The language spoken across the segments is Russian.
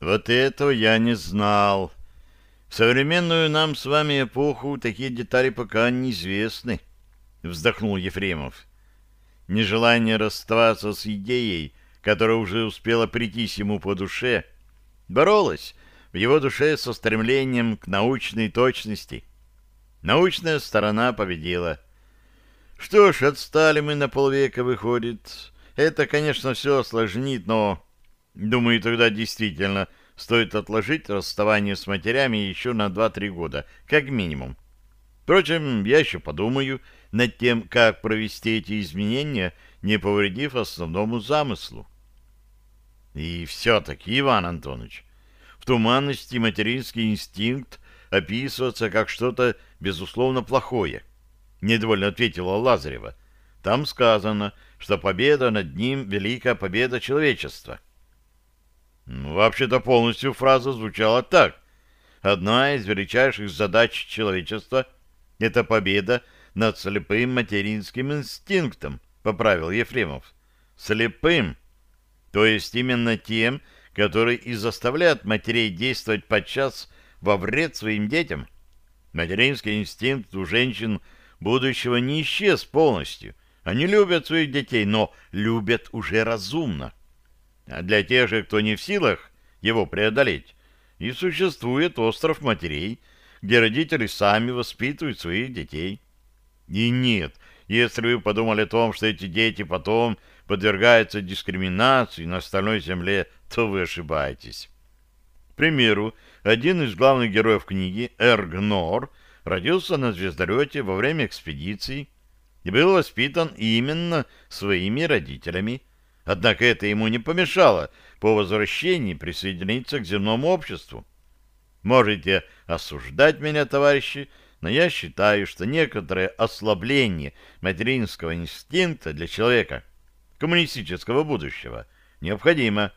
Вот этого я не знал. В современную нам с вами эпоху такие детали пока неизвестны, вздохнул Ефремов. Нежелание расставаться с идеей, которая уже успела прийтись ему по душе, боролось в его душе со стремлением к научной точности. Научная сторона победила. Что ж, отстали мы на полвека, выходит. Это, конечно, все осложнит, но... Думаю, тогда действительно стоит отложить расставание с матерями еще на 2-3 года, как минимум. Впрочем, я еще подумаю над тем, как провести эти изменения, не повредив основному замыслу. И все-таки, Иван Антонович, в туманности материнский инстинкт описывается как что-то, безусловно, плохое — недовольно ответила Лазарева. Там сказано, что победа над ним — великая победа человечества. Вообще-то полностью фраза звучала так. Одна из величайших задач человечества — это победа над слепым материнским инстинктом, поправил Ефремов. Слепым, то есть именно тем, который и заставляет матерей действовать подчас во вред своим детям. Материнский инстинкт у женщин — будущего не исчез полностью. Они любят своих детей, но любят уже разумно. А для тех же, кто не в силах его преодолеть, и существует остров матерей, где родители сами воспитывают своих детей. И нет, если вы подумали о том, что эти дети потом подвергаются дискриминации на остальной земле, то вы ошибаетесь. К примеру, один из главных героев книги, Эргнор, родился на звездолете во время экспедиции и был воспитан именно своими родителями. Однако это ему не помешало по возвращении присоединиться к земному обществу. Можете осуждать меня, товарищи, но я считаю, что некоторое ослабление материнского инстинкта для человека коммунистического будущего необходимо.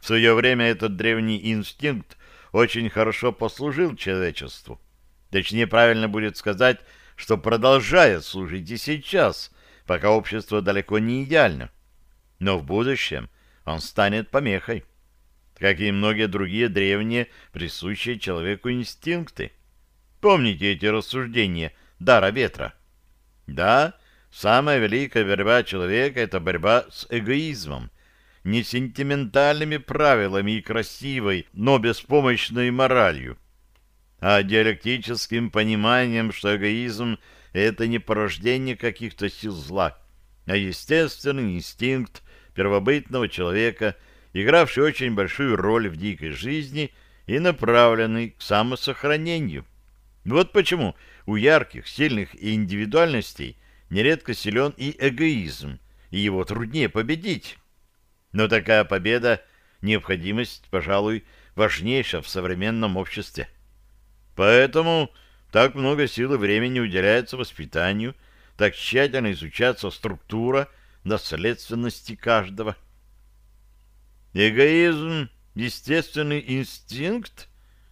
В свое время этот древний инстинкт очень хорошо послужил человечеству. Точнее, правильно будет сказать, что продолжает служить и сейчас, пока общество далеко не идеально. Но в будущем он станет помехой, как и многие другие древние, присущие человеку инстинкты. Помните эти рассуждения дара ветра? Да, самая великая борьба человека — это борьба с эгоизмом, не сентиментальными правилами и красивой, но беспомощной моралью, а диалектическим пониманием, что эгоизм — это не порождение каких-то сил зла, а естественный инстинкт первобытного человека, игравший очень большую роль в дикой жизни и направленный к самосохранению. Вот почему у ярких, сильных и индивидуальностей нередко силен и эгоизм, и его труднее победить. Но такая победа — необходимость, пожалуй, важнейшая в современном обществе. Поэтому так много сил и времени уделяется воспитанию, так тщательно изучается структура наследственности каждого. Эгоизм — естественный инстинкт?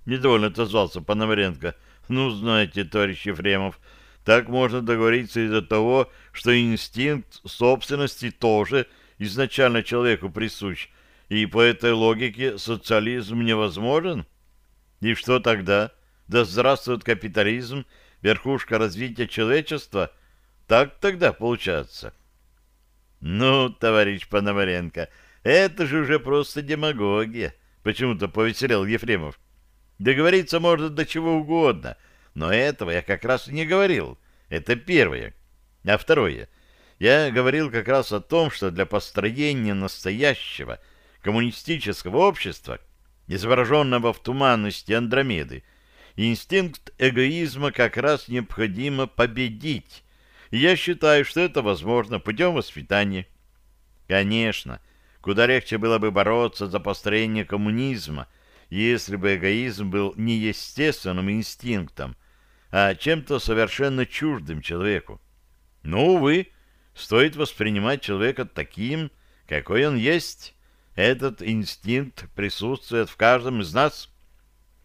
Недовольно отозвался Пономаренко. Ну, знаете, товарищ Ефремов, так можно договориться из-за того, что инстинкт собственности тоже изначально человеку присущ, и по этой логике социализм невозможен? И что тогда? — да здравствует капитализм, верхушка развития человечества, так тогда получается. Ну, товарищ Пономаренко, это же уже просто демагогия, почему-то повеселел Ефремов. Договориться можно до чего угодно, но этого я как раз и не говорил. Это первое. А второе. Я говорил как раз о том, что для построения настоящего коммунистического общества, изображенного в туманности Андромеды, инстинкт эгоизма как раз необходимо победить. И я считаю, что это возможно путем воспитания. Конечно, куда легче было бы бороться за построение коммунизма, если бы эгоизм был не естественным инстинктом, а чем-то совершенно чуждым человеку. Но, увы, стоит воспринимать человека таким, какой он есть. Этот инстинкт присутствует в каждом из нас.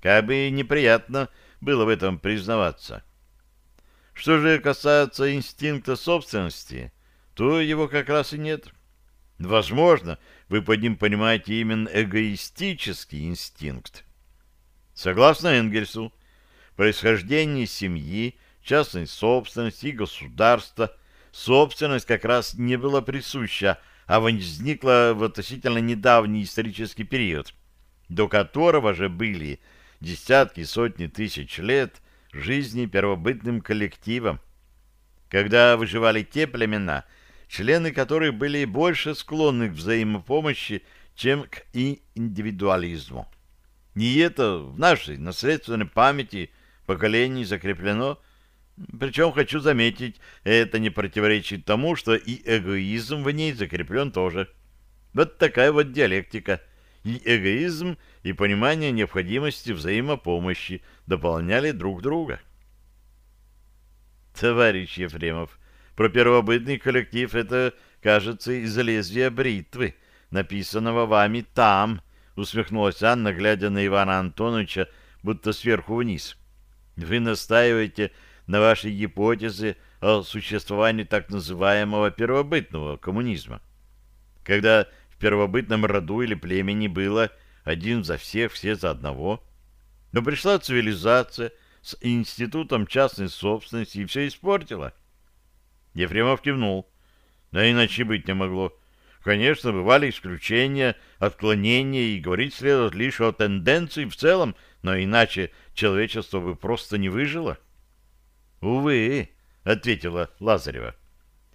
Как бы неприятно было в этом признаваться. Что же касается инстинкта собственности, то его как раз и нет. Возможно, вы под ним понимаете именно эгоистический инстинкт. Согласно Энгельсу, происхождение семьи, частной собственности и государства, собственность как раз не была присуща, а возникла в относительно недавний исторический период, до которого же были десятки, сотни тысяч лет жизни первобытным коллективом. Когда выживали те племена, члены которых были больше склонны к взаимопомощи, чем к индивидуализму. И это в нашей наследственной памяти поколений закреплено. Причем, хочу заметить, это не противоречит тому, что и эгоизм в ней закреплен тоже. Вот такая вот диалектика. И эгоизм, и понимание необходимости взаимопомощи дополняли друг друга. Товарищ Ефремов, про первобытный коллектив это, кажется, из лезвия бритвы, написанного вами там, усмехнулась Анна, глядя на Ивана Антоновича, будто сверху вниз. Вы настаиваете на вашей гипотезе о существовании так называемого первобытного коммунизма. Когда в первобытном роду или племени было один за всех, все за одного, но пришла цивилизация с институтом частной собственности и все испортила. Ефремов кивнул. Да иначе быть не могло. Конечно, бывали исключения, отклонения, и говорить следует лишь о тенденции в целом, но иначе человечество бы просто не выжило. «Увы», — ответила Лазарева.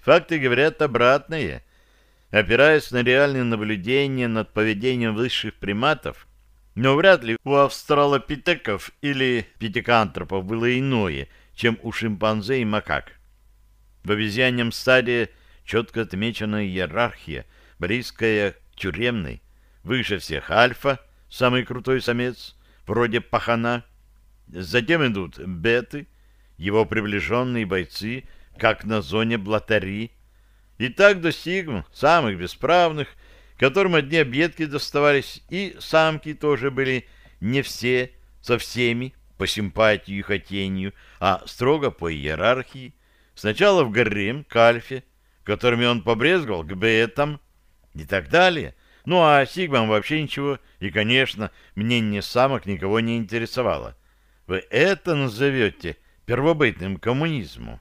«Факты говорят обратное. Опираясь на реальные наблюдения над поведением высших приматов, но вряд ли у австралопитеков или пятикантропов было иное, чем у шимпанзе и макак. В обезьяньем стадии четко отмечена иерархия — близкая к тюремной, выше всех альфа, самый крутой самец, вроде пахана. Затем идут беты, его приближенные бойцы, как на зоне блатари. И так до сигм, самых бесправных, которым одни объедки доставались, и самки тоже были не все, со всеми, по симпатии и хотению, а строго по иерархии. Сначала в гарем к альфе, которыми он побрезговал, к бетам, и так далее. Ну а Сигмам вообще ничего, и, конечно, мнение самок никого не интересовало. Вы это назовете первобытным коммунизмом?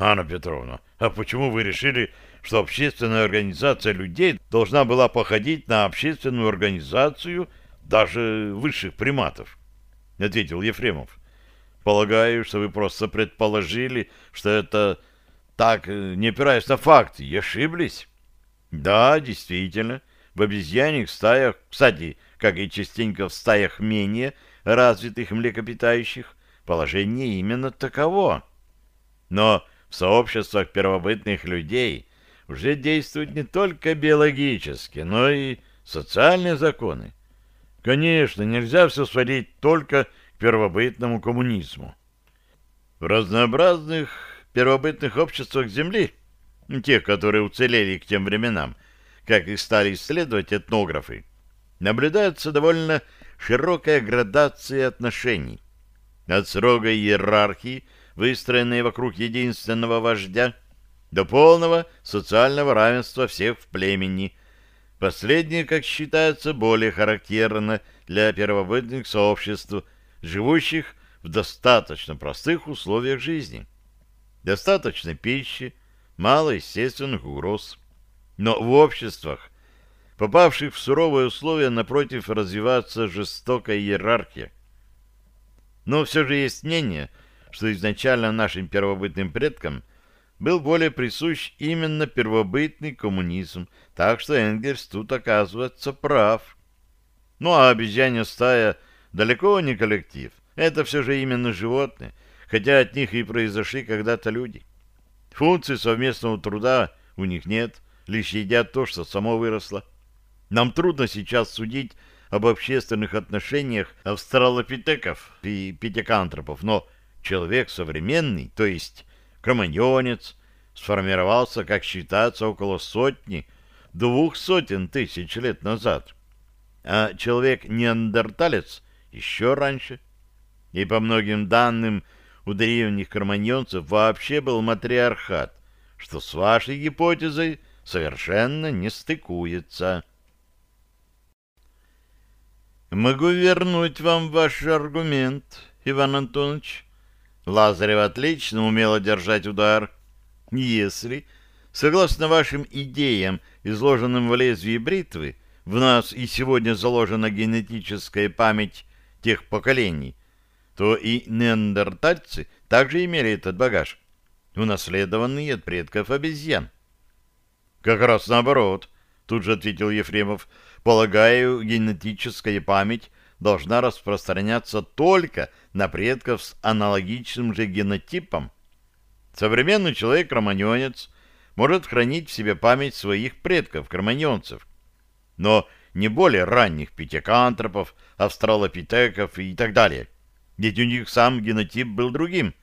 Анна Петровна, а почему вы решили, что общественная организация людей должна была походить на общественную организацию даже высших приматов? Ответил Ефремов. Полагаю, что вы просто предположили, что это так, э, не опираясь на факты, и ошиблись. Да, действительно, в обезьяньих стаях, кстати, как и частенько в стаях менее развитых млекопитающих, положение именно таково. Но в сообществах первобытных людей уже действуют не только биологические, но и социальные законы. Конечно, нельзя все сводить только к первобытному коммунизму. В разнообразных первобытных обществах Земли – тех, которые уцелели к тем временам, как их стали исследовать этнографы, наблюдается довольно широкая градация отношений. От строгой иерархии, выстроенной вокруг единственного вождя, до полного социального равенства всех в племени. Последнее, как считается, более характерно для первобытных сообществ, живущих в достаточно простых условиях жизни. Достаточно пищи, мало естественных угроз. Но в обществах, попавших в суровые условия, напротив, развивается жестокая иерархия. Но все же есть мнение, что изначально нашим первобытным предкам был более присущ именно первобытный коммунизм, так что Энгельс тут оказывается прав. Ну а обезьянья стая далеко не коллектив, это все же именно животные, хотя от них и произошли когда-то люди. Функции совместного труда у них нет, лишь едят то, что само выросло. Нам трудно сейчас судить об общественных отношениях австралопитеков и пятикантропов, но человек современный, то есть кроманьонец, сформировался, как считается, около сотни, двух сотен тысяч лет назад, а человек-неандерталец еще раньше. И по многим данным, у древних кроманьонцев вообще был матриархат, что с вашей гипотезой совершенно не стыкуется. «Могу вернуть вам ваш аргумент, Иван Антонович». Лазарев отлично умело держать удар. «Если, согласно вашим идеям, изложенным в лезвии бритвы, в нас и сегодня заложена генетическая память тех поколений, то и неандертальцы также имели этот багаж, унаследованный от предков обезьян. «Как раз наоборот», — тут же ответил Ефремов. «Полагаю, генетическая память должна распространяться только на предков с аналогичным же генотипом. Современный человек-кроманьонец может хранить в себе память своих предков-кроманьонцев, но не более ранних пятикантропов, австралопитеков и так далее. Ведь у них сам генотип был другим.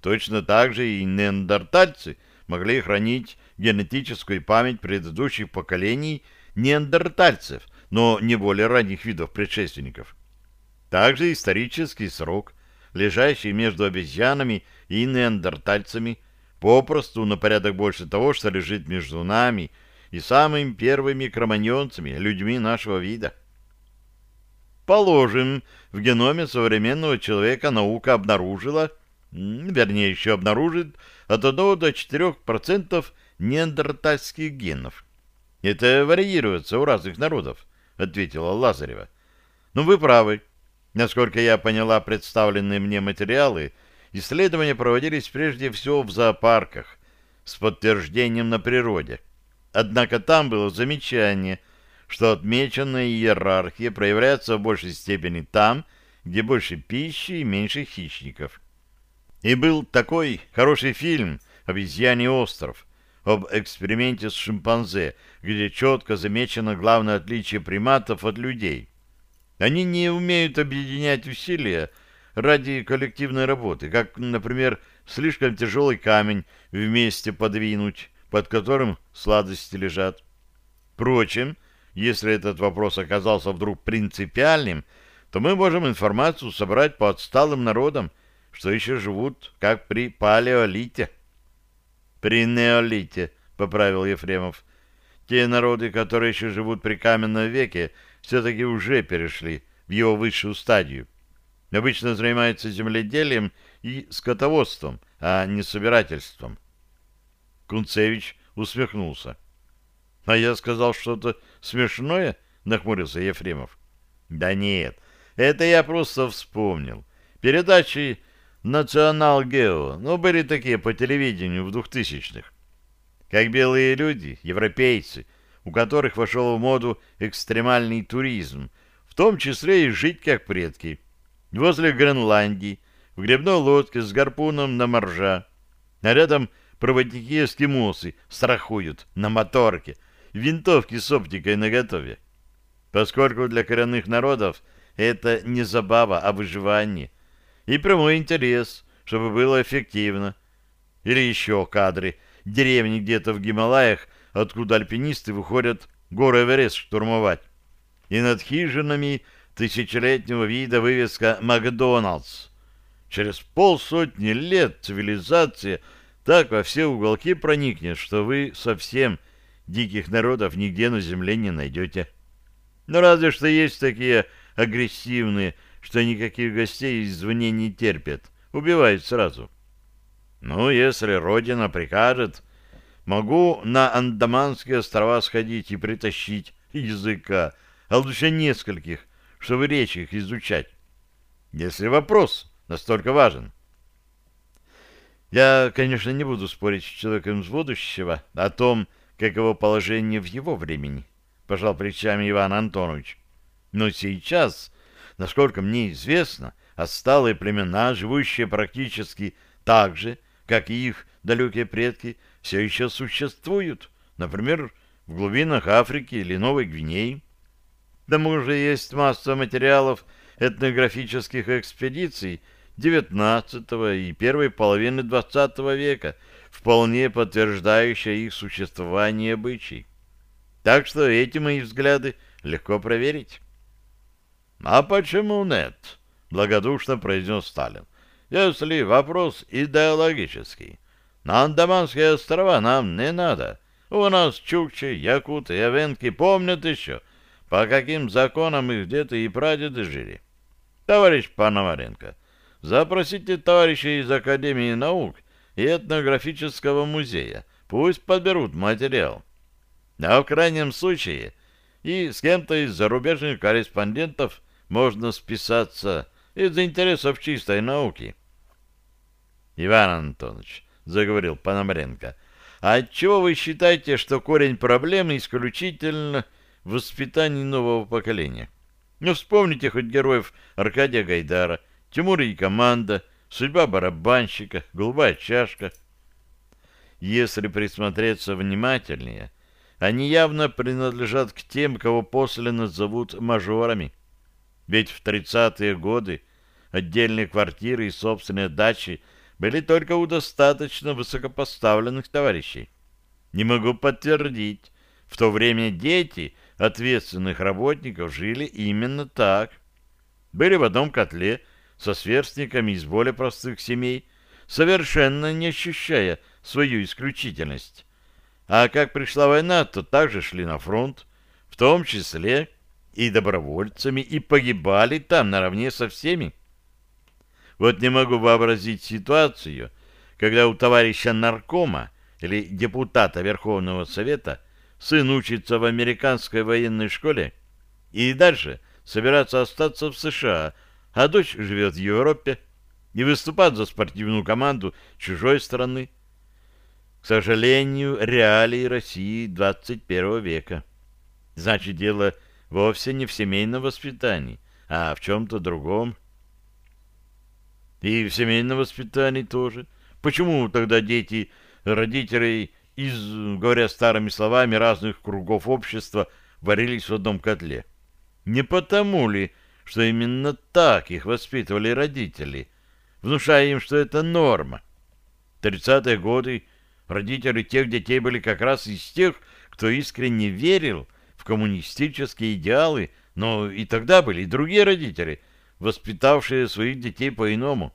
Точно так же и неандертальцы могли хранить генетическую память предыдущих поколений неандертальцев, но не более ранних видов предшественников. Также исторический срок, лежащий между обезьянами и неандертальцами, попросту на порядок больше того, что лежит между нами и самыми первыми кроманьонцами, людьми нашего вида. Положим, в геноме современного человека наука обнаружила, вернее, еще обнаружит от 1 до 4% неандертальских генов. Это варьируется у разных народов, ответила Лазарева. Но вы правы. Насколько я поняла представленные мне материалы, исследования проводились прежде всего в зоопарках с подтверждением на природе. Однако там было замечание, что отмеченная иерархия проявляется в большей степени там, где больше пищи и меньше хищников. И был такой хороший фильм «Обезьяний остров» об эксперименте с шимпанзе, где четко замечено главное отличие приматов от людей. Они не умеют объединять усилия ради коллективной работы, как, например, слишком тяжелый камень вместе подвинуть, под которым сладости лежат. Впрочем, если этот вопрос оказался вдруг принципиальным, то мы можем информацию собрать по отсталым народам, что еще живут, как при палеолите. При неолите, поправил Ефремов. Те народы, которые еще живут при каменном веке, все-таки уже перешли в его высшую стадию. Обычно занимаются земледелием и скотоводством, а не собирательством. Кунцевич усмехнулся. — А я сказал что-то смешное? — нахмурился Ефремов. — Да нет, это я просто вспомнил. Передачи «Национал Гео», ну, были такие по телевидению в двухтысячных. Как белые люди, европейцы, у которых вошел в моду экстремальный туризм, в том числе и жить как предки. Возле Гренландии, в грибной лодке с гарпуном на моржа. А рядом проводники-эскимосы страхуют на моторке, винтовки с оптикой наготове. Поскольку для коренных народов это не забава, а выживание. И прямой интерес, чтобы было эффективно. Или еще кадры. Деревни где-то в Гималаях, откуда альпинисты выходят горы Эверест штурмовать. И над хижинами тысячелетнего вида вывеска «Макдоналдс». Через полсотни лет цивилизация так во все уголки проникнет, что вы совсем диких народов нигде на земле не найдете. Но ну, разве что есть такие агрессивные, что никаких гостей извне не терпят, убивают сразу. Ну, если Родина прикажет, могу на Андаманские острова сходить и притащить языка, а лучше нескольких, чтобы речь их изучать. Если вопрос настолько важен. Я, конечно, не буду спорить с человеком из будущего о том, каково положение в его времени, пожал плечами Иван Антонович. Но сейчас, насколько мне известно, отсталые племена, живущие практически так же, как и их далекие предки, все еще существуют, например, в глубинах Африки или Новой Гвинеи. К тому же есть масса материалов этнографических экспедиций XIX и первой половины XX века, вполне подтверждающая их существование обычай. Так что эти мои взгляды легко проверить. «А почему нет?» — благодушно произнес Сталин. «Если вопрос идеологический, на Андаманские острова нам не надо. У нас чукчи, якуты, явенки помнят еще, по каким законам их деды и прадеды жили. Товарищ Пономаренко, запросите товарищей из Академии наук и этнографического музея. Пусть подберут материал. А в крайнем случае и с кем-то из зарубежных корреспондентов можно списаться из-за интересов чистой науки. Иван Антонович, — заговорил Пономаренко, — а отчего вы считаете, что корень проблемы исключительно в воспитании нового поколения? Ну, вспомните хоть героев Аркадия Гайдара, Тимура и команда, судьба барабанщика, голубая чашка. Если присмотреться внимательнее, они явно принадлежат к тем, кого после назовут мажорами. Ведь в 30-е годы отдельные квартиры и собственные дачи были только у достаточно высокопоставленных товарищей. Не могу подтвердить, в то время дети ответственных работников жили именно так. Были в одном котле со сверстниками из более простых семей, совершенно не ощущая свою исключительность. А как пришла война, то также шли на фронт, в том числе и добровольцами, и погибали там наравне со всеми. Вот не могу вообразить ситуацию, когда у товарища наркома или депутата Верховного Совета сын учится в американской военной школе и дальше собирается остаться в США, а дочь живет в Европе и выступает за спортивную команду чужой страны. К сожалению, реалии России 21 века. Значит, дело вовсе не в семейном воспитании, а в чем-то другом. И в семейном воспитании тоже. Почему тогда дети родителей из, говоря старыми словами, разных кругов общества варились в одном котле? Не потому ли, что именно так их воспитывали родители, внушая им, что это норма? 30-е годы родители тех детей были как раз из тех, кто искренне верил в коммунистические идеалы, но и тогда были и другие родители – воспитавшие своих детей по-иному.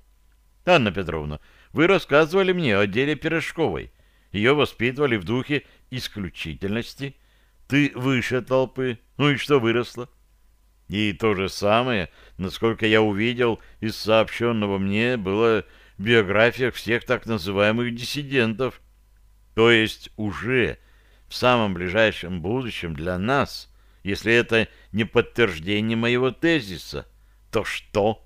Анна Петровна, вы рассказывали мне о деле Пирожковой. Ее воспитывали в духе исключительности. Ты выше толпы. Ну и что выросло? И то же самое, насколько я увидел из сообщенного мне, было в биографиях всех так называемых диссидентов. То есть уже в самом ближайшем будущем для нас, если это не подтверждение моего тезиса – то что?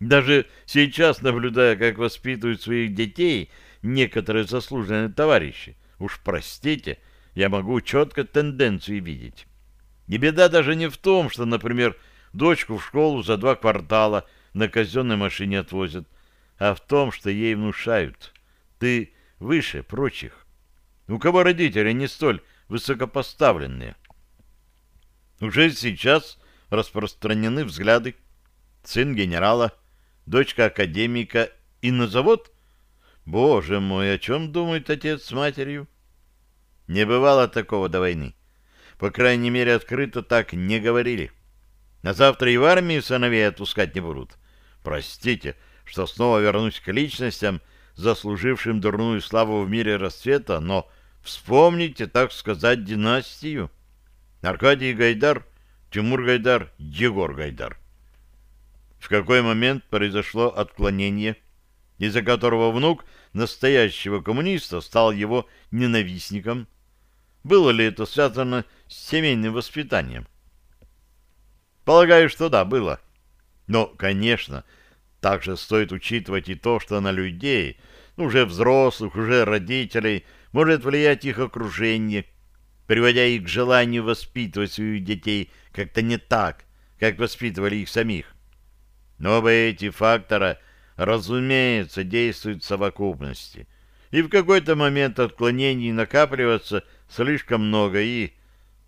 Даже сейчас, наблюдая, как воспитывают своих детей некоторые заслуженные товарищи, уж простите, я могу четко тенденцию видеть. И беда даже не в том, что, например, дочку в школу за два квартала на казенной машине отвозят, а в том, что ей внушают. Ты выше прочих. У кого родители не столь высокопоставленные? Уже сейчас распространены взгляды, сын генерала, дочка академика и на завод? Боже мой, о чем думает отец с матерью? Не бывало такого до войны. По крайней мере, открыто так не говорили. На завтра и в армию сыновей отпускать не будут. Простите, что снова вернусь к личностям, заслужившим дурную славу в мире расцвета, но вспомните, так сказать, династию. Аркадий Гайдар, Тимур Гайдар, Егор Гайдар в какой момент произошло отклонение, из-за которого внук настоящего коммуниста стал его ненавистником. Было ли это связано с семейным воспитанием? Полагаю, что да, было. Но, конечно, также стоит учитывать и то, что на людей, уже взрослых, уже родителей, может влиять их окружение, приводя их к желанию воспитывать своих детей как-то не так, как воспитывали их самих. Но оба эти фактора, разумеется, действуют в совокупности. И в какой-то момент отклонений накапливается слишком много и...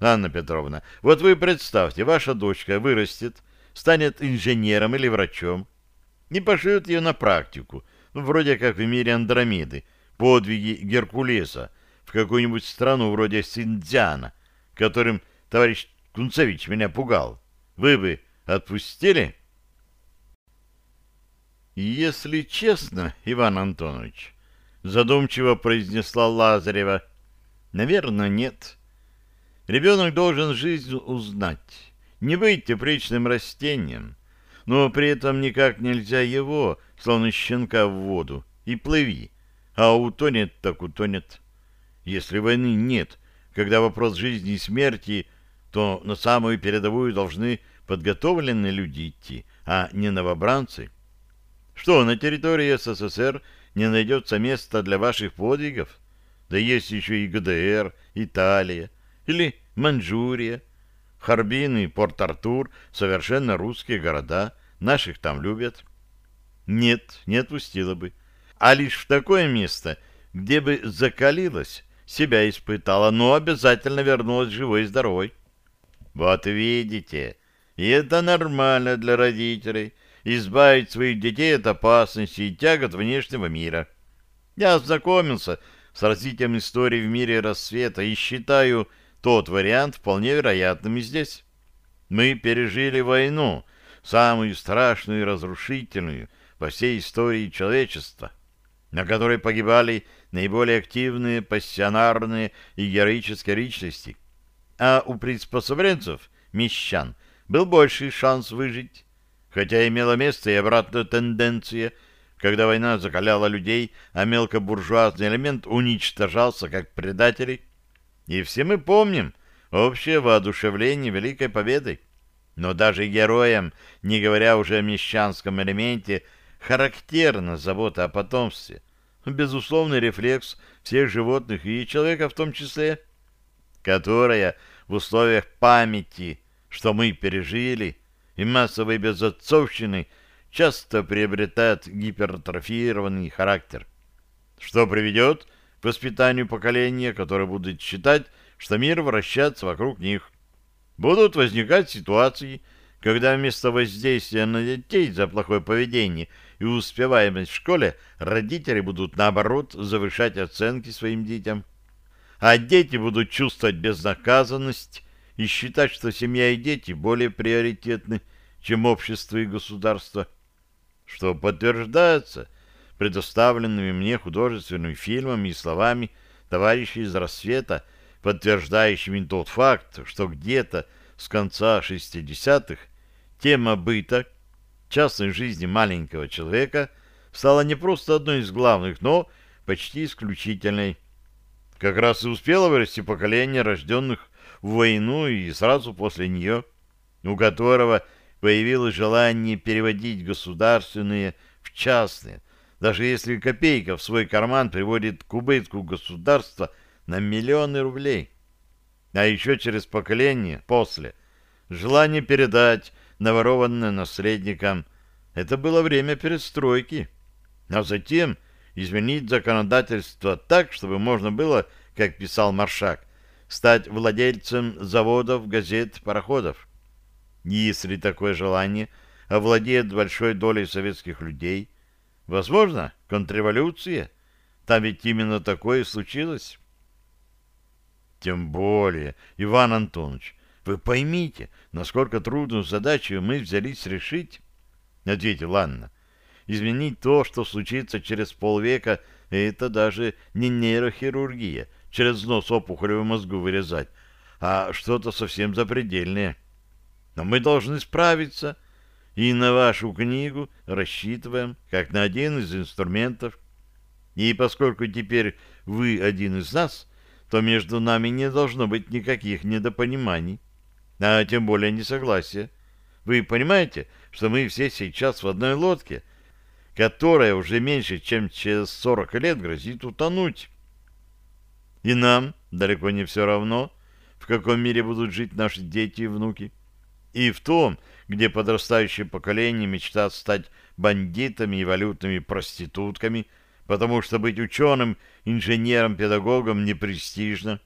Анна Петровна, вот вы представьте, ваша дочка вырастет, станет инженером или врачом, не пошлют ее на практику, ну, вроде как в мире Андромеды, подвиги Геркулеса, в какую-нибудь страну вроде Синдзяна, которым товарищ Кунцевич меня пугал. Вы бы отпустили?» «Если честно, Иван Антонович», — задумчиво произнесла Лазарева, Наверное, нет. Ребенок должен жизнь узнать, не быть тепличным растением, но при этом никак нельзя его, словно щенка в воду, и плыви, а утонет так утонет. Если войны нет, когда вопрос жизни и смерти, то на самую передовую должны подготовленные люди идти, а не новобранцы. Что, на территории СССР не найдется места для ваших подвигов? Да есть еще и ГДР, Италия или Маньчжурия. Харбин и Порт-Артур — совершенно русские города, наших там любят. Нет, не отпустила бы. А лишь в такое место, где бы закалилась, себя испытала, но обязательно вернулась живой и здоровой. Вот видите, и это нормально для родителей — избавить своих детей от опасности и тягот внешнего мира. Я ознакомился с развитием истории в мире рассвета и считаю тот вариант вполне вероятным и здесь. Мы пережили войну, самую страшную и разрушительную по всей истории человечества, на которой погибали наиболее активные, пассионарные и героические личности, а у приспособленцев, мещан, был больший шанс выжить, хотя имела место и обратная тенденция – когда война закаляла людей, а мелкобуржуазный элемент уничтожался как предатели. И все мы помним общее воодушевление Великой Победой. Но даже героям, не говоря уже о мещанском элементе, характерна забота о потомстве. Безусловный рефлекс всех животных и человека в том числе, которая в условиях памяти, что мы пережили, и массовой безотцовщины – часто приобретает гипертрофированный характер, что приведет к воспитанию поколения, которое будет считать, что мир вращается вокруг них. Будут возникать ситуации, когда вместо воздействия на детей за плохое поведение и успеваемость в школе родители будут, наоборот, завышать оценки своим детям. А дети будут чувствовать безнаказанность и считать, что семья и дети более приоритетны, чем общество и государство что подтверждается предоставленными мне художественными фильмами и словами товарищей из «Рассвета», подтверждающими тот факт, что где-то с конца 60-х тема быта, частной жизни маленького человека стала не просто одной из главных, но почти исключительной. Как раз и успело вырасти поколение рожденных в войну и сразу после нее, у которого появилось желание переводить государственные в частные, даже если копейка в свой карман приводит к убытку государства на миллионы рублей. А еще через поколение, после, желание передать наворованное наследникам. Это было время перестройки. А затем изменить законодательство так, чтобы можно было, как писал Маршак, стать владельцем заводов, газет, пароходов. Если такое желание овладеет большой долей советских людей, возможно, контрреволюция. Там ведь именно такое случилось. Тем более, Иван Антонович, вы поймите, насколько трудную задачу мы взялись решить, — ответил Анна. Изменить то, что случится через полвека, это даже не нейрохирургия, через нос опухоли в мозгу вырезать, а что-то совсем запредельное. Но мы должны справиться, и на вашу книгу рассчитываем, как на один из инструментов. И поскольку теперь вы один из нас, то между нами не должно быть никаких недопониманий, а тем более несогласия. Вы понимаете, что мы все сейчас в одной лодке, которая уже меньше, чем через 40 лет грозит утонуть. И нам далеко не все равно, в каком мире будут жить наши дети и внуки и в том, где подрастающее поколение мечтает стать бандитами и валютными проститутками, потому что быть ученым, инженером, педагогом не престижно.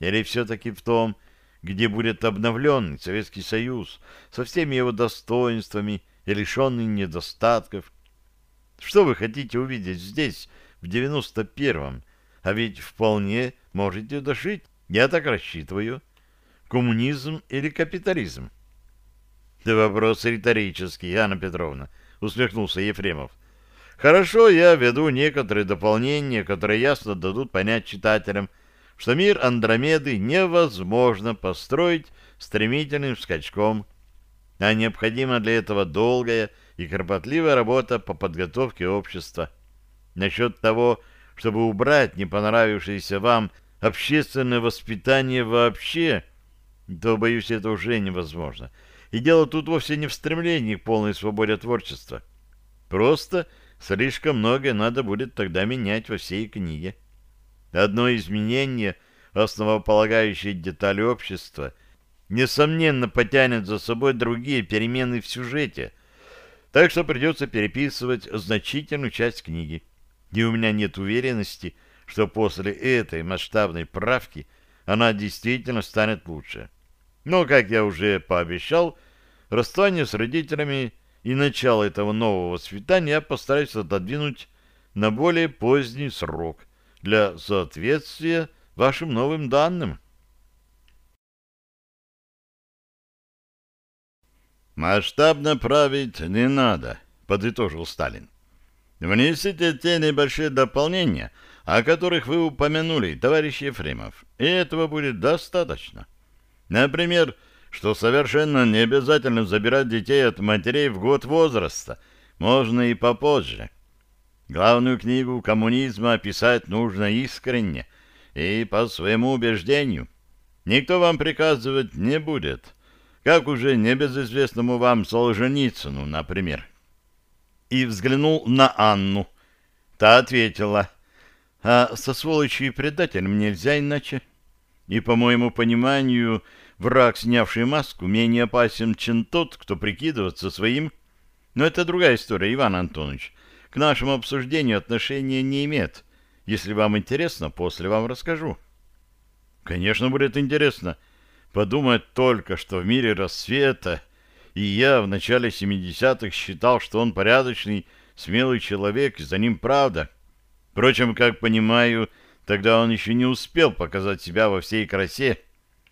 Или все-таки в том, где будет обновленный Советский Союз со всеми его достоинствами и лишенный недостатков. Что вы хотите увидеть здесь, в 91-м? А ведь вполне можете дожить, я так рассчитываю коммунизм или капитализм? Да вопрос риторический, Анна Петровна, усмехнулся Ефремов. Хорошо, я веду некоторые дополнения, которые ясно дадут понять читателям, что мир Андромеды невозможно построить стремительным скачком, а необходима для этого долгая и кропотливая работа по подготовке общества. Насчет того, чтобы убрать не понравившееся вам общественное воспитание вообще, то, боюсь, это уже невозможно. И дело тут вовсе не в стремлении к полной свободе творчества. Просто слишком многое надо будет тогда менять во всей книге. Одно изменение, основополагающее детали общества, несомненно потянет за собой другие перемены в сюжете, так что придется переписывать значительную часть книги. И у меня нет уверенности, что после этой масштабной правки она действительно станет лучше. Но, как я уже пообещал, расставание с родителями и начало этого нового воспитания я постараюсь отодвинуть на более поздний срок для соответствия вашим новым данным. «Масштабно править не надо», — подытожил Сталин. «Внесите те небольшие дополнения, о которых вы упомянули, товарищ Ефремов, и этого будет достаточно. Например, что совершенно не обязательно забирать детей от матерей в год возраста, можно и попозже». Главную книгу коммунизма писать нужно искренне и по своему убеждению. Никто вам приказывать не будет, как уже небезызвестному вам Солженицыну, например. И взглянул на Анну. Та ответила, а со сволочью и предателем нельзя иначе. И, по моему пониманию, враг, снявший маску, менее опасен, чем тот, кто прикидывается своим. Но это другая история, Иван Антонович к нашему обсуждению отношения не имеет. Если вам интересно, после вам расскажу. Конечно, будет интересно. Подумать только, что в мире рассвета, и я в начале 70-х считал, что он порядочный, смелый человек, и за ним правда. Впрочем, как понимаю, тогда он еще не успел показать себя во всей красе,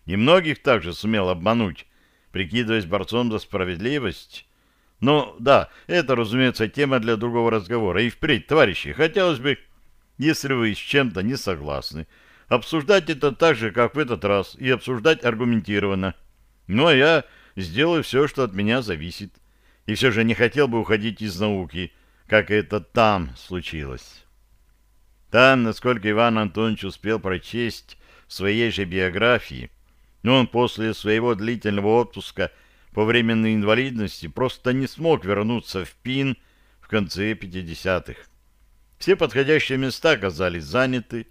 и многих также сумел обмануть, прикидываясь борцом за справедливость. Ну, да, это, разумеется, тема для другого разговора. И впредь, товарищи, хотелось бы, если вы с чем-то не согласны, обсуждать это так же, как в этот раз, и обсуждать аргументированно. Ну, а я сделаю все, что от меня зависит. И все же не хотел бы уходить из науки, как это там случилось. Там, насколько Иван Антонович успел прочесть в своей же биографии, но он после своего длительного отпуска – по временной инвалидности просто не смог вернуться в ПИН в конце 50-х. Все подходящие места оказались заняты,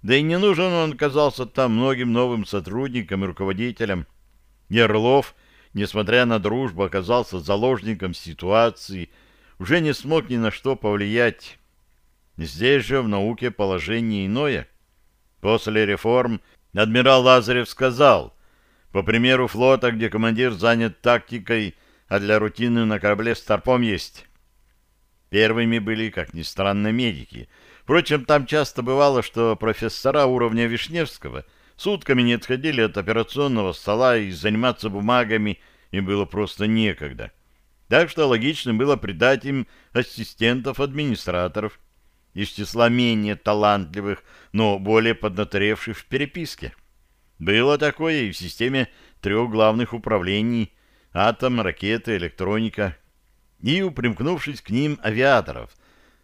да и не нужен он оказался там многим новым сотрудникам и руководителям. Ярлов, несмотря на дружбу, оказался заложником ситуации, уже не смог ни на что повлиять. Здесь же в науке положение иное. После реформ адмирал Лазарев сказал, по примеру флота, где командир занят тактикой, а для рутины на корабле старпом есть. Первыми были, как ни странно, медики. Впрочем, там часто бывало, что профессора уровня Вишневского сутками не отходили от операционного стола и заниматься бумагами им было просто некогда. Так что логично было придать им ассистентов-администраторов из числа менее талантливых, но более поднаторевших в переписке. Было такое и в системе трех главных управлений — атом, ракеты, электроника. И, упрямкнувшись к ним, авиаторов.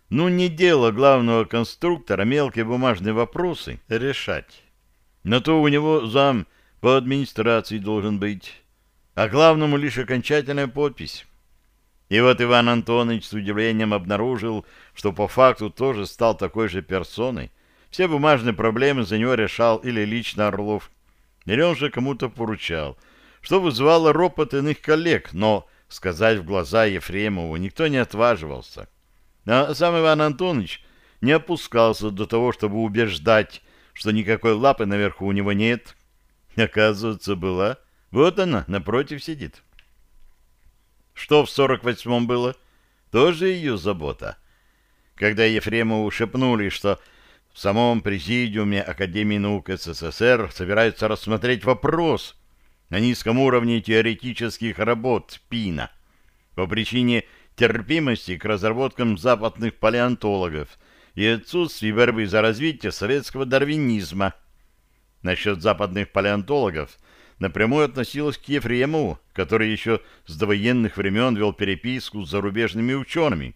Ну, не дело главного конструктора мелкие бумажные вопросы решать. На то у него зам по администрации должен быть. А главному лишь окончательная подпись. И вот Иван Антонович с удивлением обнаружил, что по факту тоже стал такой же персоной. Все бумажные проблемы за него решал или лично Орлов, или он же кому-то поручал, что вызывало ропот иных коллег, но сказать в глаза Ефремову никто не отваживался. А сам Иван Антонович не опускался до того, чтобы убеждать, что никакой лапы наверху у него нет. Оказывается, была. Вот она, напротив сидит. Что в сорок восьмом было? Тоже ее забота. Когда Ефремову шепнули, что в самом президиуме Академии наук СССР собираются рассмотреть вопрос на низком уровне теоретических работ ПИНа по причине терпимости к разработкам западных палеонтологов и отсутствии борьбы за развитие советского дарвинизма. насчет западных палеонтологов напрямую относилась к Ефремову, который еще с довоенных времен вел переписку с зарубежными учеными,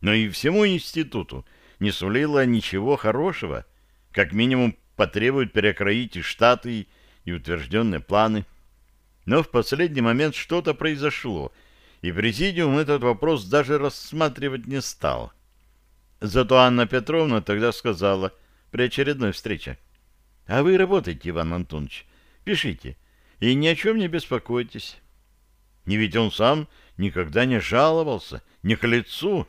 но и всему институту не сулила ничего хорошего, как минимум потребует перекроить и штаты, и утвержденные планы. Но в последний момент что-то произошло, и президиум этот вопрос даже рассматривать не стал. Зато Анна Петровна тогда сказала при очередной встрече. «А вы работайте, Иван Антонович, пишите, и ни о чем не беспокойтесь». Не ведь он сам никогда не жаловался, не к лицу.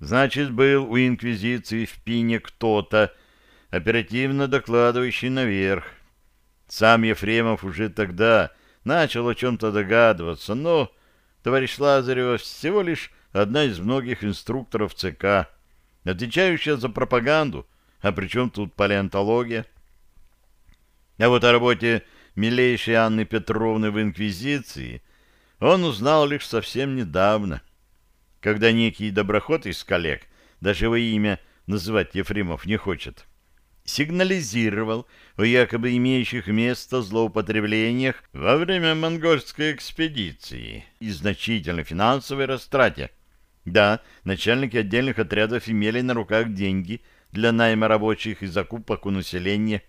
Значит, был у Инквизиции в Пине кто-то, оперативно докладывающий наверх. Сам Ефремов уже тогда начал о чем-то догадываться, но товарищ Лазарева всего лишь одна из многих инструкторов ЦК, отвечающая за пропаганду, а при чем тут палеонтология? А вот о работе милейшей Анны Петровны в Инквизиции он узнал лишь совсем недавно, когда некий доброход из коллег, даже его имя называть Ефремов не хочет, сигнализировал о якобы имеющих место злоупотреблениях во время монгольской экспедиции и значительной финансовой растрате. Да, начальники отдельных отрядов имели на руках деньги для найма рабочих и закупок у населения,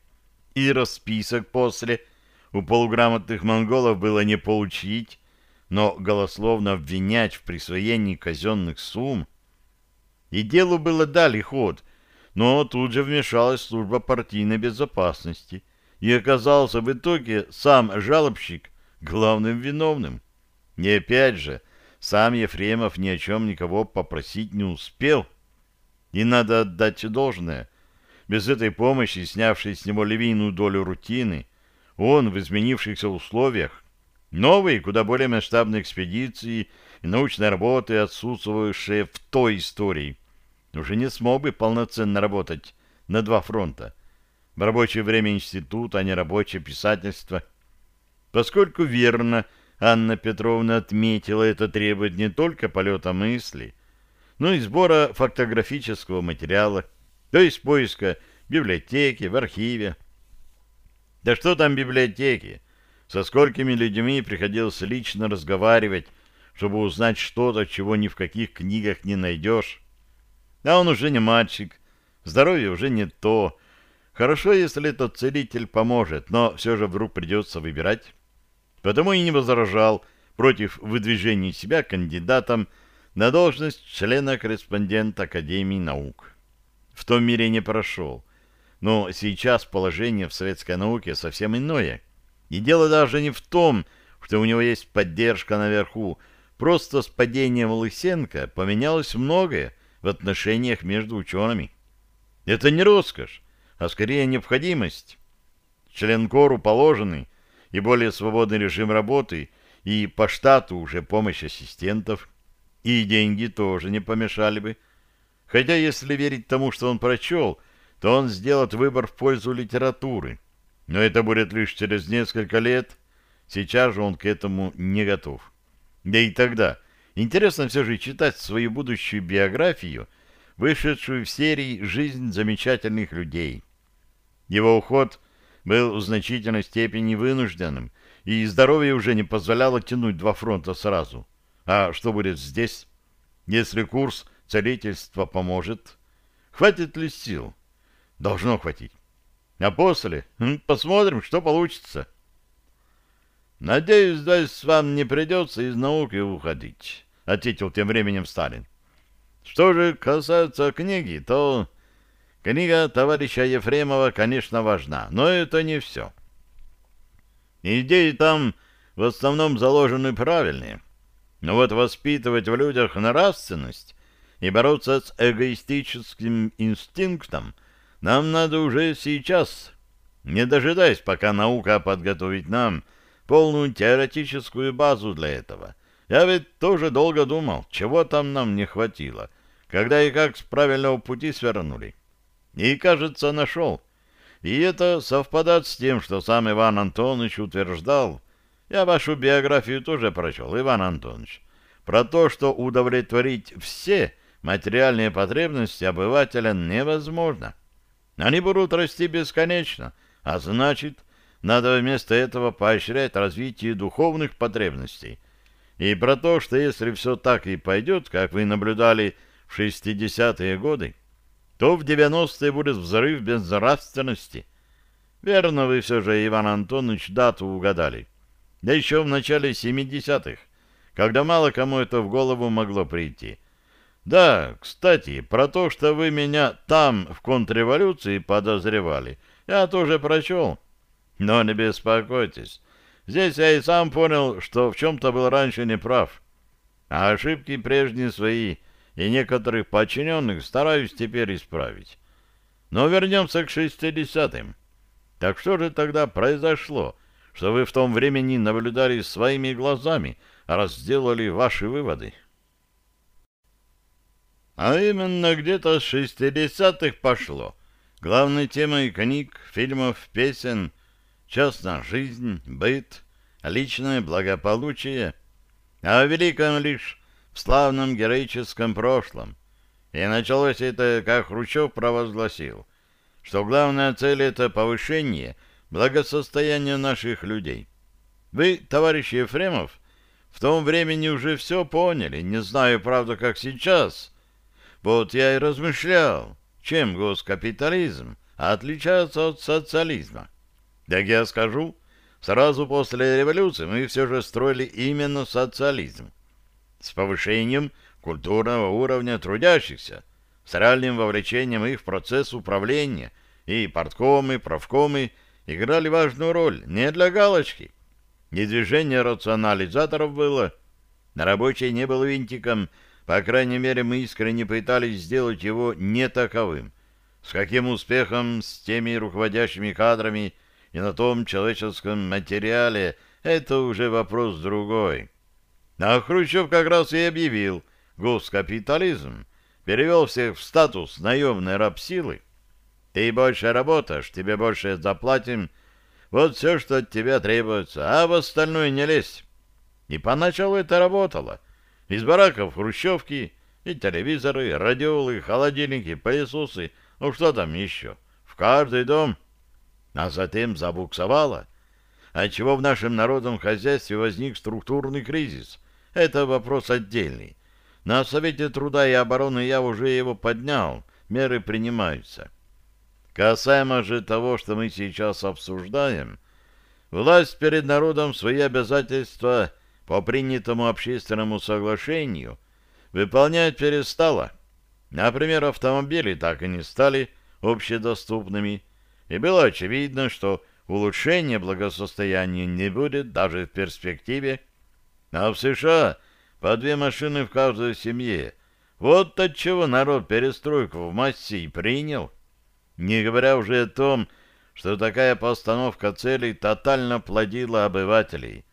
и расписок после у полуграмотных монголов было не получить, но голословно обвинять в присвоении казенных сумм. И делу было дали ход, но тут же вмешалась служба партийной безопасности, и оказался в итоге сам жалобщик главным виновным. И опять же, сам Ефремов ни о чем никого попросить не успел. И надо отдать должное. Без этой помощи, снявшей с него львиную долю рутины, он в изменившихся условиях, новые, куда более масштабные экспедиции и научные работы, отсутствовавшие в той истории, уже не смог бы полноценно работать на два фронта. В рабочее время института, а не рабочее писательство. Поскольку верно Анна Петровна отметила, это требует не только полета мысли, но и сбора фактографического материала, то есть поиска библиотеки, в архиве. Да что там библиотеки? Со сколькими людьми приходилось лично разговаривать, чтобы узнать что-то, чего ни в каких книгах не найдешь. А он уже не мальчик, здоровье уже не то. Хорошо, если этот целитель поможет, но все же вдруг придется выбирать. Потому и не возражал против выдвижения себя кандидатом на должность члена-корреспондента Академии наук. В том мире не прошел. Но сейчас положение в советской науке совсем иное. И дело даже не в том, что у него есть поддержка наверху. Просто с падением Лысенко поменялось многое, в отношениях между учеными. Это не роскошь, а скорее необходимость. Членкору положенный и более свободный режим работы, и по штату уже помощь ассистентов, и деньги тоже не помешали бы. Хотя, если верить тому, что он прочел, то он сделает выбор в пользу литературы. Но это будет лишь через несколько лет. Сейчас же он к этому не готов. Да и тогда Интересно все же читать свою будущую биографию, вышедшую в серии «Жизнь замечательных людей». Его уход был в значительной степени вынужденным, и здоровье уже не позволяло тянуть два фронта сразу. А что будет здесь, если курс целительства поможет? Хватит ли сил? Должно хватить. А после посмотрим, что получится. «Надеюсь, дальше вам не придется из науки уходить», — ответил тем временем Сталин. «Что же касается книги, то книга товарища Ефремова, конечно, важна, но это не все. Идеи там в основном заложены правильные, но вот воспитывать в людях нравственность и бороться с эгоистическим инстинктом нам надо уже сейчас, не дожидаясь, пока наука подготовит нам — полную теоретическую базу для этого. Я ведь тоже долго думал, чего там нам не хватило, когда и как с правильного пути свернули. И, кажется, нашел. И это совпадает с тем, что сам Иван Антонович утверждал. Я вашу биографию тоже прочел, Иван Антонович. Про то, что удовлетворить все материальные потребности обывателя невозможно. Они будут расти бесконечно, А значит, надо вместо этого поощрять развитие духовных потребностей. И про то, что если все так и пойдет, как вы наблюдали в 60-е годы, то в 90-е будет взрыв безнравственности. Верно вы все же, Иван Антонович, дату угадали. Да еще в начале 70-х, когда мало кому это в голову могло прийти. Да, кстати, про то, что вы меня там в контрреволюции подозревали, я тоже прочел. Но не беспокойтесь. Здесь я и сам понял, что в чем-то был раньше неправ. А ошибки прежние свои и некоторых подчиненных стараюсь теперь исправить. Но вернемся к шестидесятым. Так что же тогда произошло, что вы в том времени наблюдали своими глазами, раз сделали ваши выводы? А именно где-то с шестидесятых пошло. Главной темой книг, фильмов, песен — частная жизнь, быт, личное благополучие, а о великом лишь в славном героическом прошлом. И началось это, как Хрущев провозгласил, что главная цель — это повышение благосостояния наших людей. Вы, товарищ Ефремов, в том времени уже все поняли, не знаю, правда, как сейчас. Вот я и размышлял, чем госкапитализм отличается от социализма. Так я скажу, сразу после революции мы все же строили именно социализм с повышением культурного уровня трудящихся, с реальным вовлечением их в процесс управления, и порткомы, правкомы играли важную роль не для галочки. Не движение рационализаторов было, на рабочий не был винтиком, по крайней мере, мы искренне пытались сделать его не таковым. С каким успехом с теми руководящими кадрами и на том человеческом материале — это уже вопрос другой. А Хрущев как раз и объявил госкапитализм, перевел всех в статус наемной рабсилы. Ты больше работаешь, тебе больше заплатим. Вот все, что от тебя требуется, а в остальное не лезь. И поначалу это работало. Из бараков хрущевки и телевизоры, радиолы, холодильники, пылесосы, ну что там еще, в каждый дом. А затем забуксовало, отчего в нашем народном хозяйстве возник структурный кризис — это вопрос отдельный. На Совете труда и обороны я уже его поднял, меры принимаются. Касаемо же того, что мы сейчас обсуждаем, власть перед народом свои обязательства по принятому общественному соглашению выполнять перестала. Например, автомобили так и не стали общедоступными, и было очевидно, что улучшения благосостояния не будет даже в перспективе, а в США по две машины в каждой семье. Вот от чего народ перестройку в массе и принял. Не говоря уже о том, что такая постановка целей тотально плодила обывателей.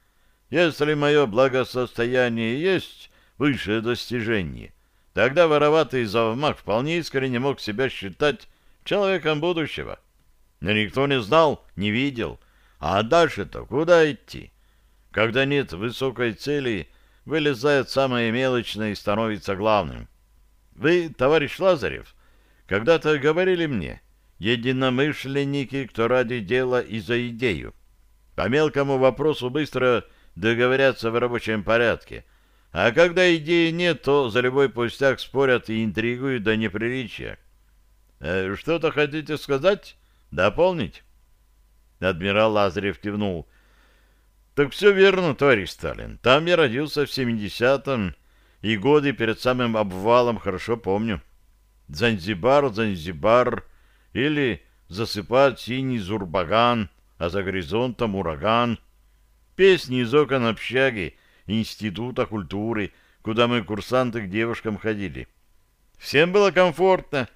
Если мое благосостояние есть высшее достижение, тогда вороватый завмак вполне искренне мог себя считать человеком будущего. Но никто не знал, не видел. А дальше-то куда идти? Когда нет высокой цели, вылезает самое мелочное и становится главным. Вы, товарищ Лазарев, когда-то говорили мне, единомышленники, кто ради дела и за идею. По мелкому вопросу быстро договорятся в рабочем порядке, а когда идеи нет, то за любой пустяк спорят и интригуют до неприличия. Э, Что-то хотите сказать? Дополнить? Адмирал Лазарев кивнул. Так все верно, товарищ Сталин. Там я родился в 70-м, и годы перед самым обвалом хорошо помню. Занзибар, Занзибар, или засыпать синий зурбаган, а за горизонтом ураган. Песни из окон общаги, института культуры, куда мы, курсанты, к девушкам ходили. Всем было комфортно.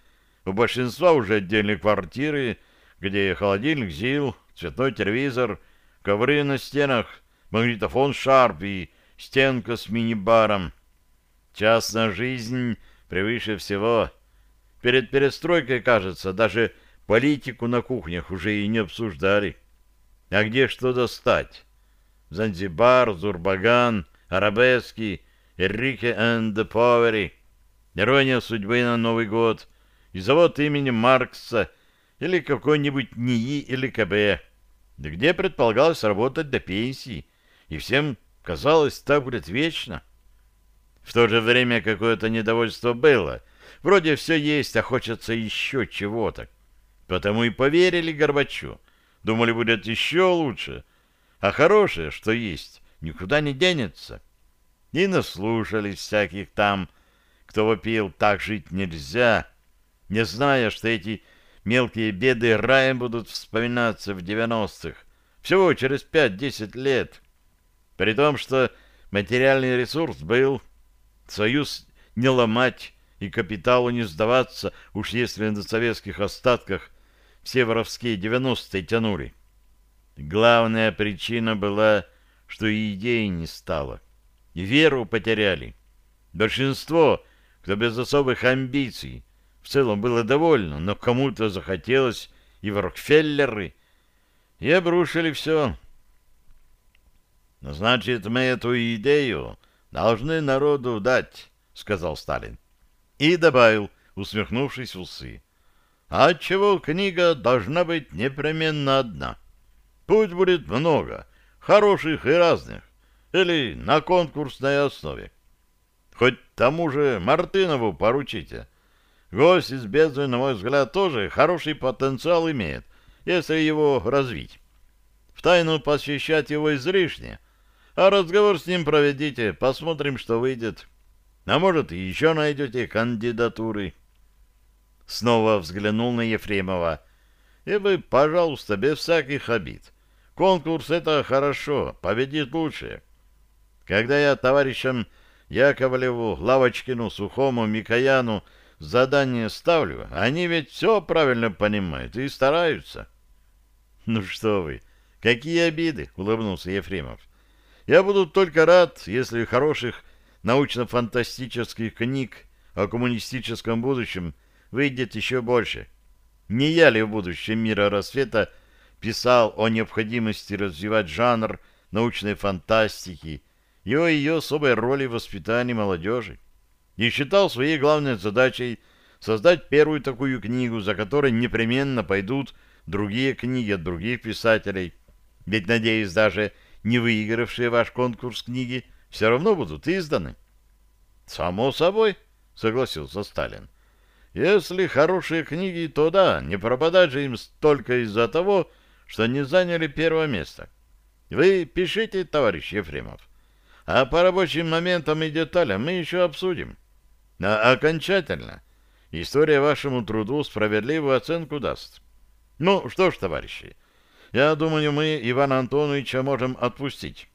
У большинства уже отдельные квартиры, где холодильник ЗИЛ, цветной телевизор — ковры на стенах, магнитофон Шарп и стенка с мини-баром. Частная жизнь превыше всего. Перед перестройкой, кажется, даже политику на кухнях уже и не обсуждали. А где что достать? Занзибар, Зурбаган, Арабески, Энрике энд Повери, Ирония судьбы на Новый год и завод имени Маркса, или какой-нибудь НИИ или КБ, где предполагалось работать до пенсии, и всем казалось, так будет вечно. В то же время какое-то недовольство было. Вроде все есть, а хочется еще чего-то. Потому и поверили Горбачу. Думали, будет еще лучше. А хорошее, что есть, никуда не денется. И наслушались всяких там, кто вопил, так жить нельзя, не зная, что эти мелкие беды раем будут вспоминаться в девяностых, всего через пять-десять лет. При том, что материальный ресурс был, союз не ломать и капиталу не сдаваться, уж если на советских остатках все воровские девяностые тянули. Главная причина была, что и идеи не стало. И веру потеряли. Большинство, кто без особых амбиций, в целом было довольно, но кому-то захотелось и в Рокфеллеры, и обрушили все. «Значит, мы эту идею должны народу дать», — сказал Сталин. И добавил, усмехнувшись в усы. «А отчего книга должна быть непременно одна?» Путь будет много, хороших и разных, или на конкурсной основе. Хоть тому же Мартынову поручите. Гость из бездны, на мой взгляд, тоже хороший потенциал имеет, если его развить. В тайну посвящать его излишне, а разговор с ним проведите, посмотрим, что выйдет. А может, еще найдете кандидатуры. Снова взглянул на Ефремова и вы, пожалуйста, без всяких обид. Конкурс — это хорошо, победит лучшее. Когда я товарищам Яковлеву, Лавочкину, Сухому, Микояну задание ставлю, они ведь все правильно понимают и стараются. — Ну что вы, какие обиды! — улыбнулся Ефремов. — Я буду только рад, если хороших научно-фантастических книг о коммунистическом будущем выйдет еще больше. — не я ли в будущем мира рассвета писал о необходимости развивать жанр научной фантастики и о ее особой роли в воспитании молодежи? И считал своей главной задачей создать первую такую книгу, за которой непременно пойдут другие книги от других писателей. Ведь, надеюсь, даже не выигравшие ваш конкурс книги все равно будут изданы. — Само собой, — согласился Сталин. Если хорошие книги, то да, не пропадать же им столько из-за того, что не заняли первое место. Вы пишите, товарищ Ефремов. А по рабочим моментам и деталям мы еще обсудим. А окончательно история вашему труду справедливую оценку даст. Ну что ж, товарищи, я думаю, мы Ивана Антоновича можем отпустить.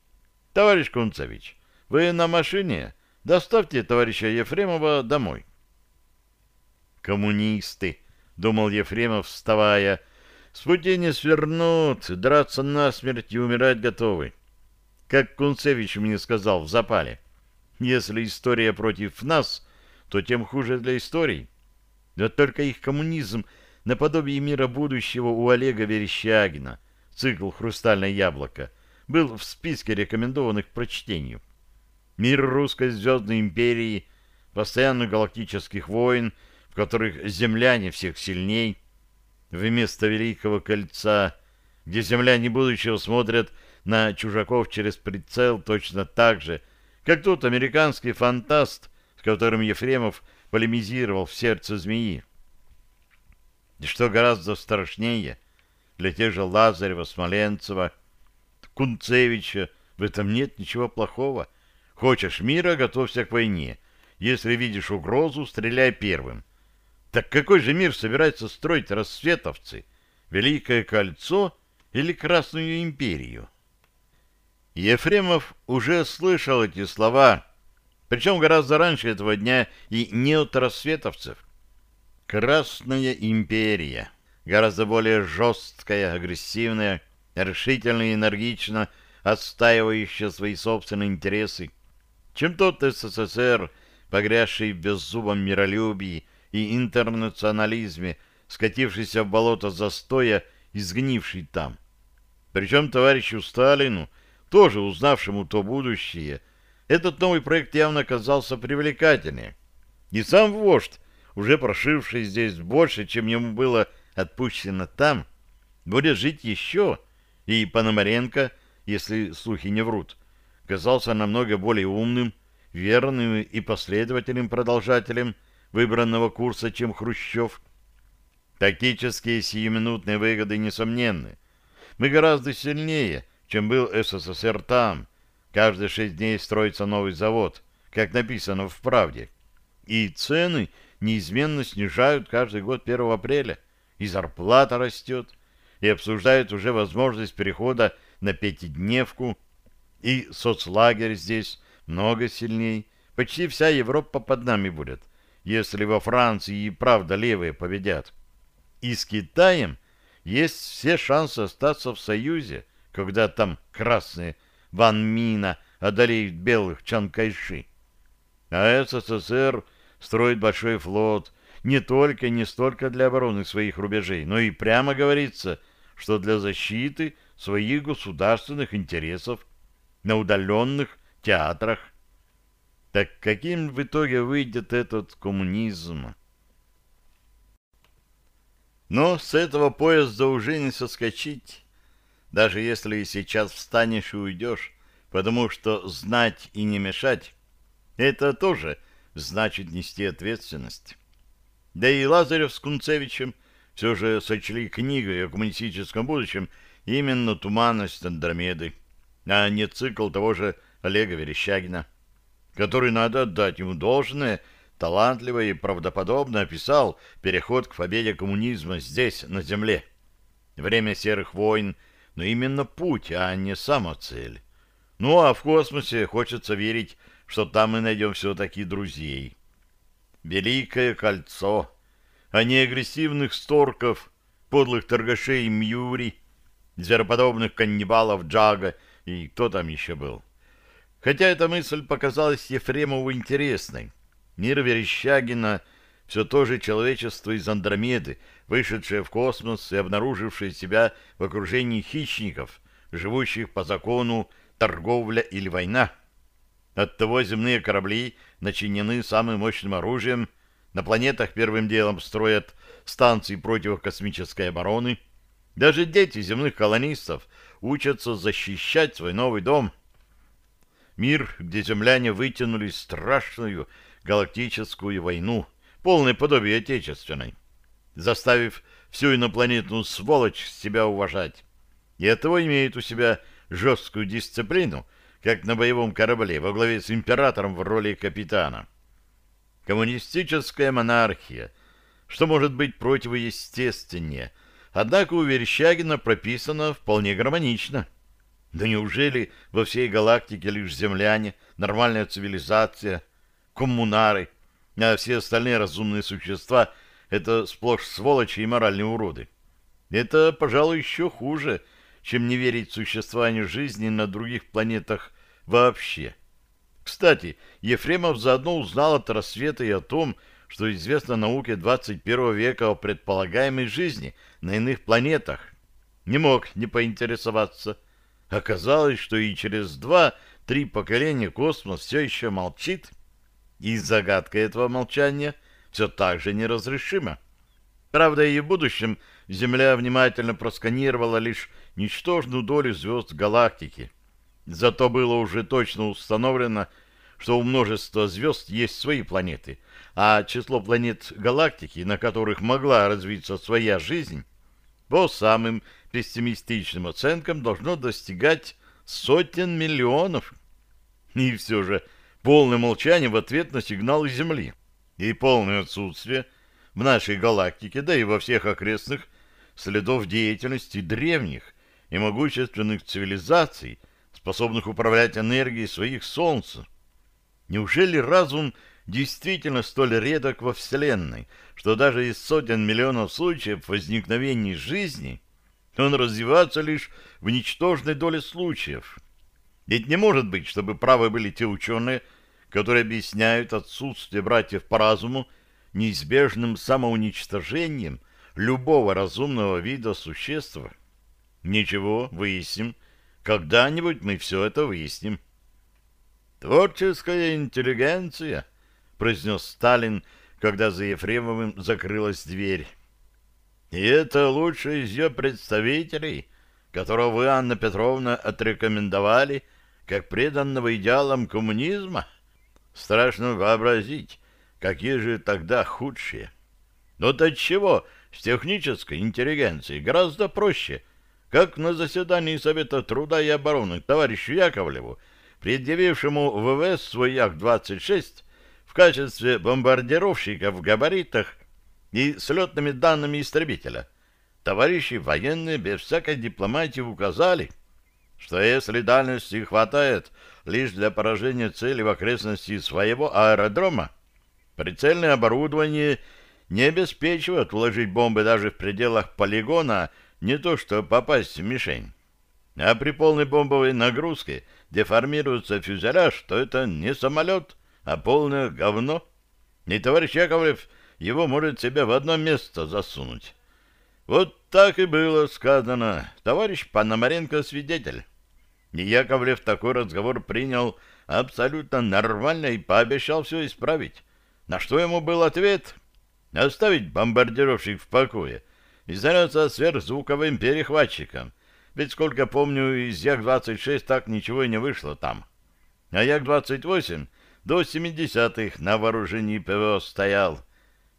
Товарищ Кунцевич, вы на машине? Доставьте товарища Ефремова домой. Коммунисты, думал Ефремов, вставая. С пути не свернут, драться насмерть и умирать готовы. Как Кунцевич мне сказал в запале. Если история против нас, то тем хуже для истории. Да только их коммунизм наподобие мира будущего у Олега Верещагина, цикл «Хрустальное яблоко», был в списке рекомендованных прочтению. Мир русской звездной империи, постоянных галактических войн — которых земляне всех сильней, вместо Великого Кольца, где земляне будущего смотрят на чужаков через прицел точно так же, как тот американский фантаст, с которым Ефремов полемизировал в сердце змеи. И что гораздо страшнее, для тех же Лазарева, Смоленцева, Кунцевича в этом нет ничего плохого. Хочешь мира, готовься к войне. Если видишь угрозу, стреляй первым. Так какой же мир собираются строить рассветовцы? Великое кольцо или Красную империю? Ефремов уже слышал эти слова, причем гораздо раньше этого дня и не от рассветовцев. Красная империя, гораздо более жесткая, агрессивная, решительно и энергично отстаивающая свои собственные интересы, чем тот СССР, погрязший в беззубом миролюбии, и интернационализме, скатившийся в болото застоя и сгнивший там. Причем товарищу Сталину, тоже узнавшему то будущее, этот новый проект явно казался привлекательнее. И сам вождь, уже прошивший здесь больше, чем ему было отпущена там, будет жить еще, и Пономаренко, если слухи не врут, казался намного более умным, верным и последовательным продолжателем выбранного курса, чем Хрущев. Тактические сиюминутные выгоды несомненны. Мы гораздо сильнее, чем был СССР там. Каждые шесть дней строится новый завод, как написано в «Правде». И цены неизменно снижают каждый год 1 апреля. И зарплата растет, и обсуждают уже возможность перехода на пятидневку. И соцлагерь здесь много сильней. Почти вся Европа под нами будет, если во Франции и правда левые победят. И с Китаем есть все шансы остаться в Союзе, когда там красные Ван Мина одолеют белых Чан Кайши. А СССР строит большой флот не только и не столько для обороны своих рубежей, но и прямо говорится, что для защиты своих государственных интересов на удаленных театрах. Так каким в итоге выйдет этот коммунизм? Но с этого поезда уже не соскочить, даже если сейчас встанешь и уйдешь, потому что знать и не мешать — это тоже значит нести ответственность. Да и Лазарев с Кунцевичем все же сочли книгой о коммунистическом будущем именно «Туманность Андромеды», а не цикл того же Олега Верещагина, который, надо отдать ему должное — талантливо и правдоподобно описал переход к победе коммунизма здесь, на Земле. Время серых войн, но именно путь, а не сама цель. Ну, а в космосе хочется верить, что там мы найдем все-таки друзей. Великое кольцо, а не агрессивных сторков, подлых торгашей Мьюри, звероподобных каннибалов Джага и кто там еще был. Хотя эта мысль показалась Ефремову интересной. Мир Верещагина — все то же человечество из Андромеды, вышедшее в космос и обнаружившее себя в окружении хищников, живущих по закону торговля или война. Оттого земные корабли начинены самым мощным оружием, на планетах первым делом строят станции противокосмической обороны. Даже дети земных колонистов учатся защищать свой новый дом. Мир, где земляне вытянули страшную галактическую войну, полное подобие отечественной, заставив всю инопланетную сволочь себя уважать. И этого имеет у себя жесткую дисциплину, как на боевом корабле во главе с императором в роли капитана. Коммунистическая монархия, что может быть противоестественнее, однако у Верещагина прописано вполне гармонично. Да неужели во всей галактике лишь земляне, нормальная цивилизация – коммунары, а все остальные разумные существа — это сплошь сволочи и моральные уроды. Это, пожалуй, еще хуже, чем не верить существованию жизни на других планетах вообще. Кстати, Ефремов заодно узнал от рассвета и о том, что известно науке 21 века о предполагаемой жизни на иных планетах. Не мог не поинтересоваться. Оказалось, что и через два-три поколения космос все еще молчит и загадка этого молчания все так же неразрешима. Правда, и в будущем Земля внимательно просканировала лишь ничтожную долю звезд галактики. Зато было уже точно установлено, что у множества звезд есть свои планеты, а число планет галактики, на которых могла развиться своя жизнь, по самым пессимистичным оценкам должно достигать сотен миллионов. И все же полное молчание в ответ на сигналы Земли и полное отсутствие в нашей галактике, да и во всех окрестных, следов деятельности древних и могущественных цивилизаций, способных управлять энергией своих солнц. Неужели разум действительно столь редок во Вселенной, что даже из сотен миллионов случаев возникновения жизни он развивается лишь в ничтожной доле случаев? Ведь не может быть, чтобы правы были те ученые, которые объясняют отсутствие братьев по разуму неизбежным самоуничтожением любого разумного вида существа. Ничего, выясним. Когда-нибудь мы все это выясним. «Творческая интеллигенция», — произнес Сталин, когда за Ефремовым закрылась дверь. И это лучший из ее представителей, которого вы, Анна Петровна, отрекомендовали как преданного идеалам коммунизма? Страшно вообразить, какие же тогда худшие. Но от чего с технической интеллигенцией гораздо проще, как на заседании Совета труда и обороны товарищу Яковлеву, предъявившему ВВС свой Як-26 в качестве бомбардировщика в габаритах и с летными данными истребителя. Товарищи военные без всякой дипломатии указали, что если дальности хватает лишь для поражения цели в окрестности своего аэродрома, прицельное оборудование не обеспечивает вложить бомбы даже в пределах полигона, не то что попасть в мишень. А при полной бомбовой нагрузке деформируется фюзеляж, то это не самолет, а полное говно. И товарищ Яковлев его может себе в одно место засунуть. Вот так и было сказано. Товарищ Пономаренко свидетель. И Яковлев такой разговор принял абсолютно нормально и пообещал все исправить. На что ему был ответ? Оставить бомбардировщик в покое и заняться сверхзвуковым перехватчиком. Ведь, сколько помню, из Як-26 так ничего и не вышло там. А Як-28 до 70-х на вооружении ПВО стоял.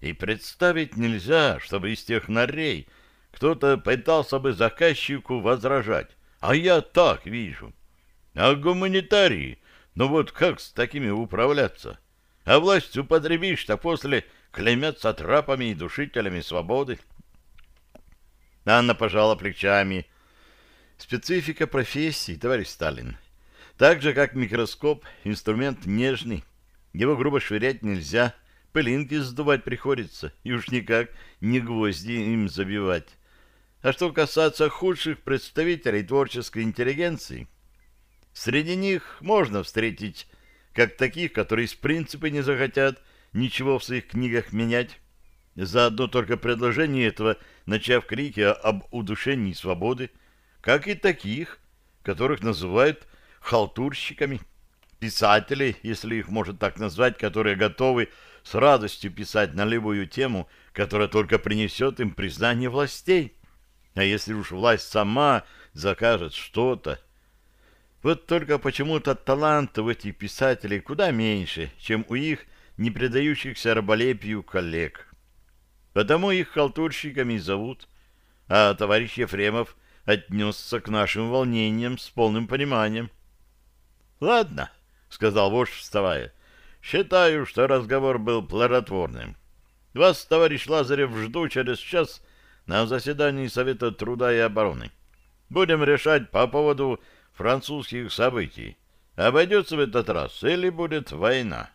И представить нельзя, чтобы из тех норей кто-то пытался бы заказчику возражать. А я так вижу. А гуманитарии, ну вот как с такими управляться? А власть употребишь, так после клеймятся трапами и душителями свободы. Анна пожала плечами. Специфика профессии, товарищ Сталин. Так же, как микроскоп, инструмент нежный. Его грубо швырять нельзя, пылинки сдувать приходится, и уж никак не гвозди им забивать. А что касается худших представителей творческой интеллигенции, среди них можно встретить как таких, которые с принципа не захотят ничего в своих книгах менять, за одно только предложение этого начав крики об удушении свободы, как и таких, которых называют халтурщиками, писателей, если их можно так назвать, которые готовы с радостью писать на любую тему, которая только принесет им признание властей. А если уж власть сама закажет что-то... Вот только почему-то таланта у этих писателей куда меньше, чем у их не предающихся раболепию коллег. Потому их халтурщиками зовут, а товарищ Ефремов отнесся к нашим волнениям с полным пониманием. — Ладно, — сказал вождь, вставая, — считаю, что разговор был плодотворным. Вас, товарищ Лазарев, жду через час на заседании Совета труда и обороны. Будем решать по поводу французских событий. Обойдется в этот раз или будет война?